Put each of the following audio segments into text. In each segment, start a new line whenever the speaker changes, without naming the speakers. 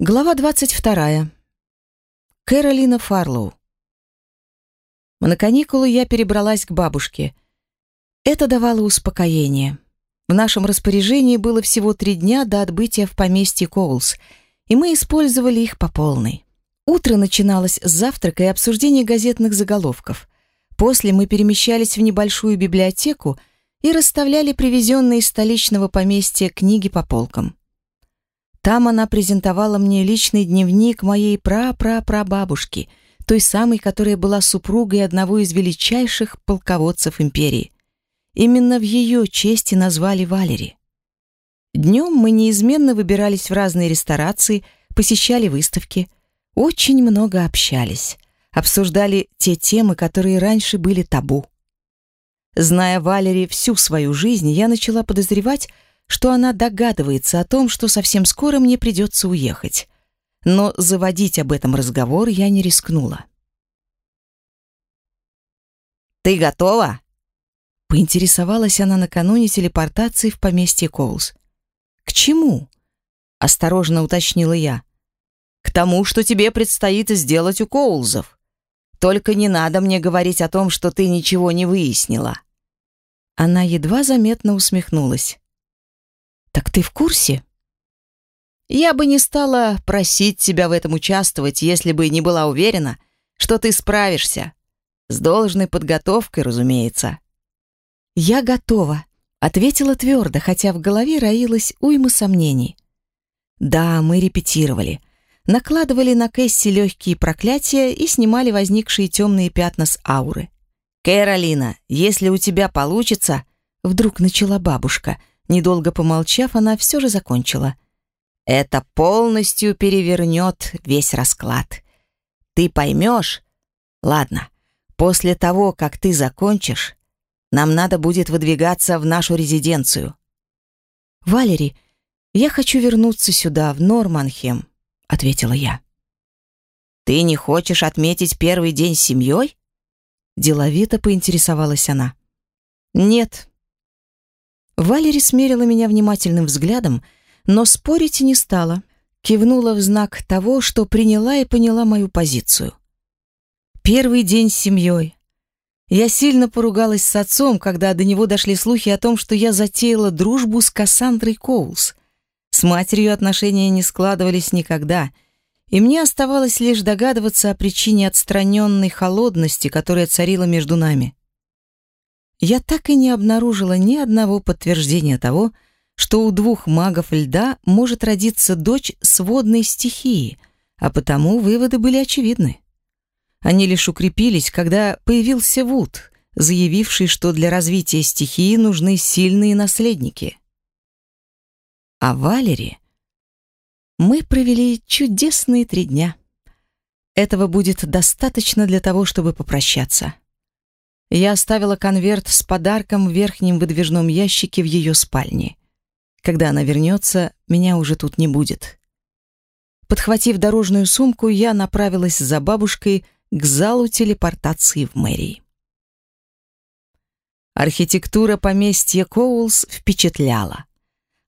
Глава 22. Кэролина Фарлоу. На каникулы я перебралась к бабушке. Это давало успокоение. В нашем распоряжении было всего три дня до отбытия в поместье Коулс, и мы использовали их по полной. Утро начиналось с завтрака и обсуждения газетных заголовков. После мы перемещались в небольшую библиотеку и расставляли привезенные из столичного поместья книги по полкам. Там она презентовала мне личный дневник моей пра-пра-прабабушки, той самой, которая была супругой одного из величайших полководцев империи. Именно в ее честь назвали Валери. Днем мы неизменно выбирались в разные ресторации, посещали выставки, очень много общались, обсуждали те темы, которые раньше были табу. Зная Валери всю свою жизнь, я начала подозревать, что она догадывается о том, что совсем скоро мне придется уехать. Но заводить об этом разговор я не рискнула.
«Ты готова?»
Поинтересовалась она накануне телепортации в поместье Коулс. «К чему?» — осторожно уточнила я.
«К тому, что тебе предстоит сделать у Коулзов. Только не надо мне говорить о том, что ты ничего не выяснила».
Она едва заметно усмехнулась. «Так ты в курсе?»
«Я бы не стала просить тебя в этом участвовать, если бы не была уверена, что ты справишься. С должной подготовкой, разумеется».
«Я готова», — ответила твердо, хотя в голове роилось уйма сомнений. «Да, мы репетировали» накладывали на Кэсси легкие проклятия и снимали возникшие темные пятна с ауры.
«Кэролина, если у тебя получится...»
Вдруг начала бабушка — Недолго помолчав, она все же закончила.
«Это полностью перевернет весь расклад. Ты поймешь? Ладно, после того, как ты закончишь, нам надо будет выдвигаться в нашу резиденцию».
«Валери, я хочу вернуться сюда, в Норманхем», — ответила я.
«Ты не хочешь отметить первый день с семьей?»
Деловито поинтересовалась она. «Нет», Валери смерила меня внимательным взглядом, но спорить не стала. Кивнула в знак того, что приняла и поняла мою позицию. Первый день с семьей. Я сильно поругалась с отцом, когда до него дошли слухи о том, что я затеяла дружбу с Кассандрой Коулс. С матерью отношения не складывались никогда, и мне оставалось лишь догадываться о причине отстраненной холодности, которая царила между нами я так и не обнаружила ни одного подтверждения того, что у двух магов льда может родиться дочь с водной стихии, а потому выводы были очевидны. Они лишь укрепились, когда появился Вуд, заявивший, что для развития стихии нужны сильные наследники. А Валери... Мы провели чудесные три дня. Этого будет достаточно для того, чтобы попрощаться. Я оставила конверт с подарком в верхнем выдвижном ящике в ее спальне. Когда она вернется, меня уже тут не будет. Подхватив дорожную сумку, я направилась за бабушкой к залу телепортации в мэрии. Архитектура поместья Коулс впечатляла.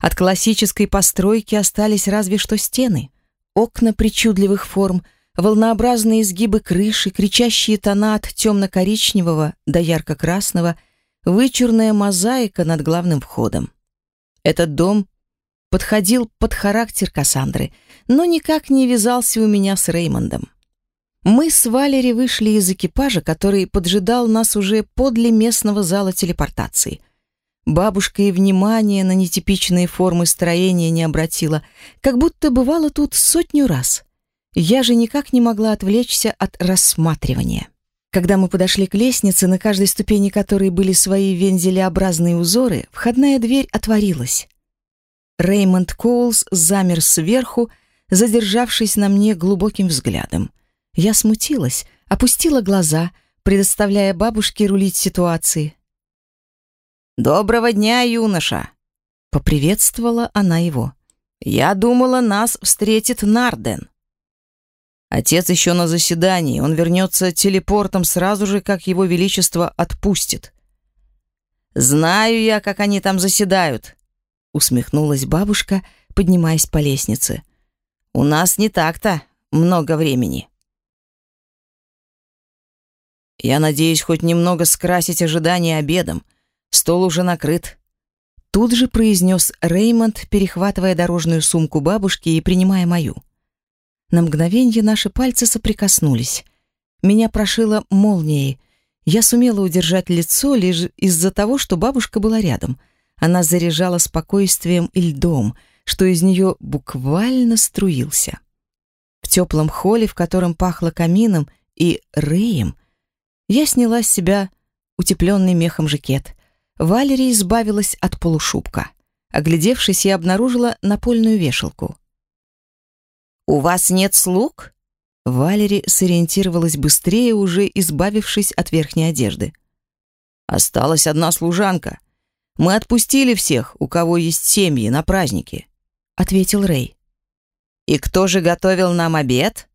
От классической постройки остались разве что стены. Окна причудливых форм — волнообразные изгибы крыши, кричащие тона от темно-коричневого до ярко-красного, вычурная мозаика над главным входом. Этот дом подходил под характер Кассандры, но никак не вязался у меня с Реймондом. Мы с Валери вышли из экипажа, который поджидал нас уже подле местного зала телепортации. Бабушка и внимания на нетипичные формы строения не обратила, как будто бывало тут сотню раз. Я же никак не могла отвлечься от рассматривания. Когда мы подошли к лестнице, на каждой ступени которой были свои вензелеобразные узоры, входная дверь отворилась. Реймонд Коулс замер сверху, задержавшись на мне глубоким взглядом. Я смутилась, опустила глаза, предоставляя бабушке рулить ситуацией.
«Доброго дня, юноша!»
— поприветствовала она его.
«Я думала, нас встретит Нарден». Отец еще на заседании, он вернется телепортом сразу же, как его величество отпустит. «Знаю я, как они там заседают», — усмехнулась бабушка, поднимаясь по лестнице. У нас не так-то много времени. Я надеюсь хоть немного скрасить ожидания обедом. Стол уже накрыт.
Тут же произнес Реймонд, перехватывая дорожную сумку бабушки и принимая мою. На мгновение наши пальцы соприкоснулись. Меня прошило молнией. Я сумела удержать лицо лишь из-за того, что бабушка была рядом. Она заряжала спокойствием и льдом, что из нее буквально струился. В теплом холле, в котором пахло камином и Рэем, я сняла с себя утепленный мехом жакет. Валерия избавилась от полушубка. Оглядевшись, я обнаружила напольную вешалку.
«У вас нет слуг?»
Валери сориентировалась быстрее, уже избавившись от верхней одежды.
«Осталась одна служанка. Мы отпустили всех, у кого есть семьи, на праздники», — ответил Рэй. «И кто же готовил нам обед?»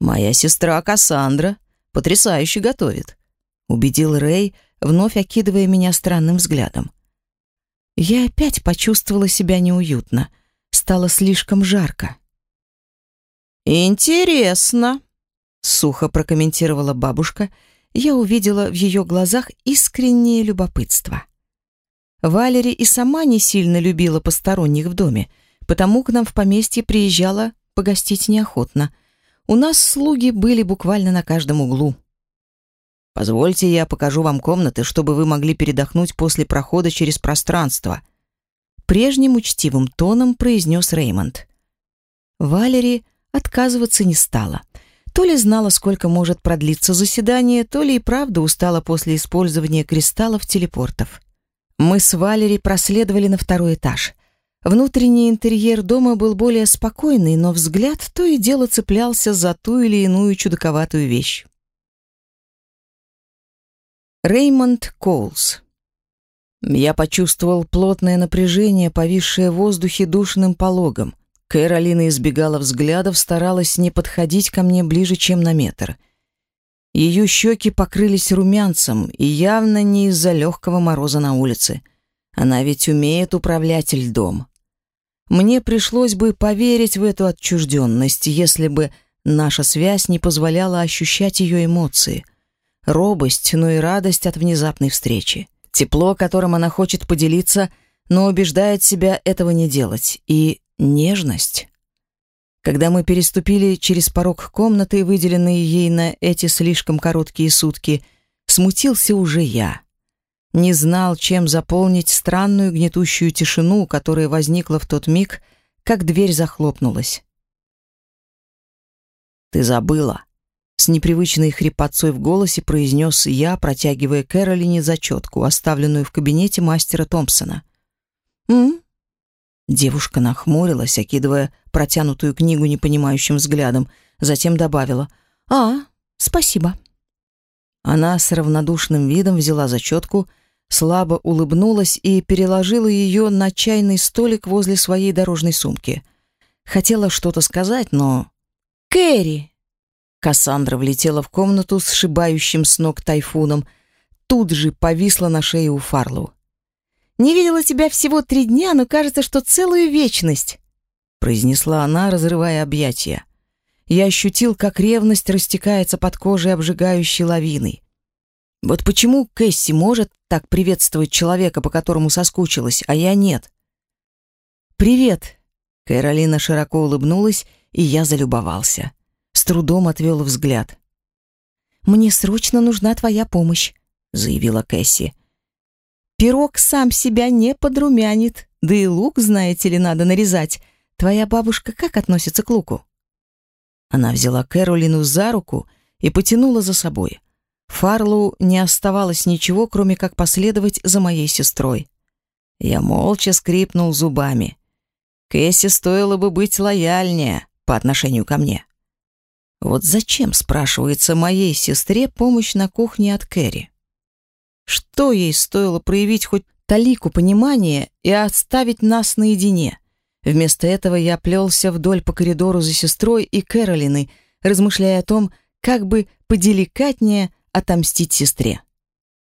«Моя сестра Кассандра. Потрясающе готовит», — убедил Рэй, — вновь окидывая меня странным взглядом. Я опять почувствовала себя неуютно. Стало слишком жарко.
«Интересно», — сухо прокомментировала бабушка. Я увидела в ее глазах искреннее любопытство. Валери и сама не сильно любила посторонних в доме, потому к нам в поместье приезжала погостить неохотно. У нас слуги были буквально на каждом углу.
Позвольте, я покажу вам комнаты, чтобы вы могли передохнуть после прохода через пространство.
Прежним учтивым тоном произнес Реймонд. Валери отказываться не стала. То ли знала, сколько может продлиться заседание, то ли и правда устала после использования кристаллов-телепортов. Мы с Валери проследовали на второй этаж. Внутренний интерьер дома был более спокойный, но взгляд то и дело цеплялся за ту или иную чудаковатую вещь. Реймонд Коулс. Я почувствовал плотное напряжение, повисшее в воздухе душным пологом. Кэролина избегала взглядов, старалась не подходить ко мне ближе, чем на метр. Ее щеки покрылись румянцем, и явно не из-за легкого мороза на улице. Она ведь умеет управлять льдом. Мне пришлось бы поверить в эту отчужденность, если бы наша связь не позволяла ощущать ее эмоции — робость, но и радость от внезапной встречи. Тепло, которым она хочет поделиться, но убеждает себя этого не делать. И нежность. Когда мы переступили через порог комнаты, выделенной ей на эти слишком короткие сутки, смутился уже я. Не знал, чем заполнить странную гнетущую тишину, которая возникла в тот миг, как дверь захлопнулась.
«Ты забыла», с непривычной хрипотцой в голосе произнес я, протягивая Кэролине зачетку, оставленную в кабинете мастера Томпсона.
«М?»,
Девушка нахмурилась, окидывая протянутую книгу непонимающим взглядом, затем добавила
«А, спасибо».
Она с равнодушным видом взяла зачетку, слабо улыбнулась и переложила ее на чайный столик возле своей дорожной сумки. Хотела что-то сказать, но...
«Кэрри!»
Кассандра влетела в комнату с сшибающим с ног тайфуном, тут же повисла на шее у Фарлоу.
«Не видела тебя всего три дня, но кажется, что целую вечность»,
произнесла она, разрывая объятия. Я ощутил, как ревность растекается под кожей обжигающей лавиной. Вот почему Кэсси может так приветствовать человека, по которому соскучилась, а я нет?
«Привет!»
Кэролина широко улыбнулась, и я залюбовался с трудом отвел взгляд.
«Мне срочно нужна твоя помощь», —
заявила Кэсси.
«Пирог сам себя не подрумянит, да и лук, знаете ли, надо нарезать. Твоя бабушка как относится к луку?»
Она взяла Кэролину за руку и потянула за собой. Фарлоу не оставалось ничего, кроме как последовать за моей сестрой. Я молча скрипнул зубами. Кэсси стоило бы быть лояльнее по отношению ко мне. Вот зачем, спрашивается, моей сестре помощь на кухне от Кэрри? Что ей стоило проявить хоть талику понимания и оставить нас наедине? Вместо этого я плелся вдоль по коридору за сестрой и Кэролиной, размышляя о том, как бы поделикатнее отомстить сестре.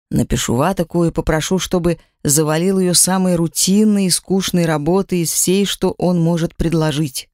Напишу Ватаку и попрошу, чтобы завалил ее самой рутинной и скучной работой из всей, что он может предложить.